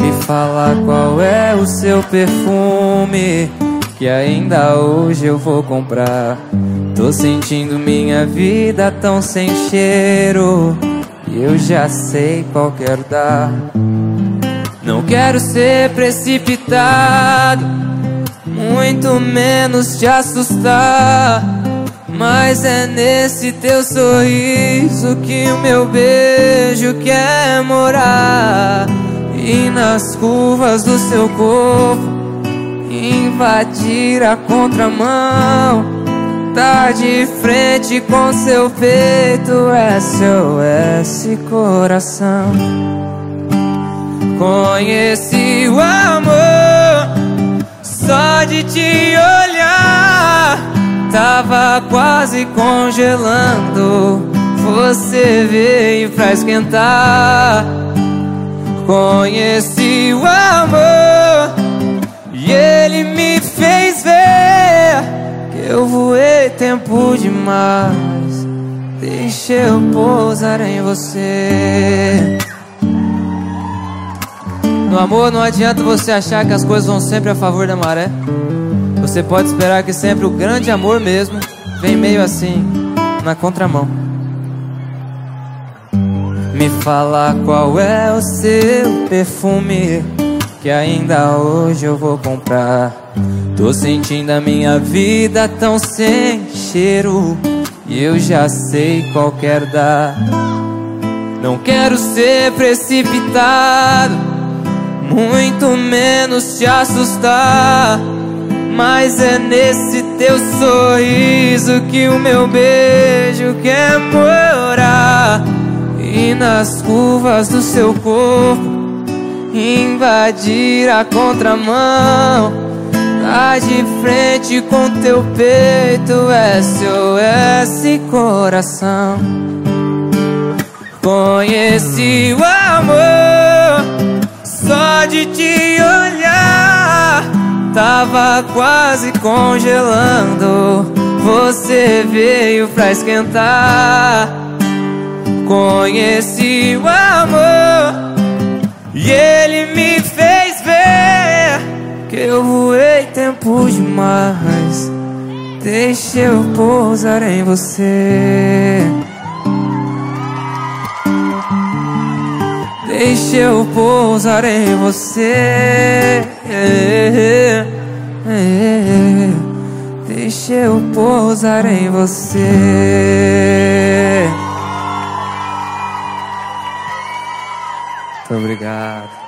Me fala qual é o seu perfume que ainda hoje eu vou comprar. Tô sentindo minha vida tão sem cheiro e eu já sei qual quero dar. Não quero ser precipitado, muito menos te assustar. Mas é nesse teu sorriso que o meu beijo quer morar. E nas curvas do seu corpo invadir a contramão. Tá de frente com seu peito, SOS coração. Conheci o amor só de te olhar. Tava quase congelando. Você veio pra esquentar. Conheci o amor e ele me fez ver que eu voei tempo demais. Deixa eu pousar em você. No amor não adianta você achar que as coisas vão sempre a favor da maré. Você pode esperar que sempre o grande amor mesmo vem meio assim, na contramão. Me fala qual é o seu perfume que ainda hoje eu vou comprar. Tô sentindo a minha vida tão sem cheiro e eu já sei qual quero dar. Não quero ser precipitado, muito menos te assustar. Mas é nesse teu sorriso que o meu beijo quer morar. E nas curvas do seu corpo invadir a contramão. Tá de frente com teu peito, SOS coração. Conheci o amor Tava quase congelando. Você veio pra esquentar. Conheci o amor e ele me fez ver que eu voei tempo demais. Deixa eu pousar em você. Deixa eu pousar em você. Deixa eu pousar em você. Muito obrigado.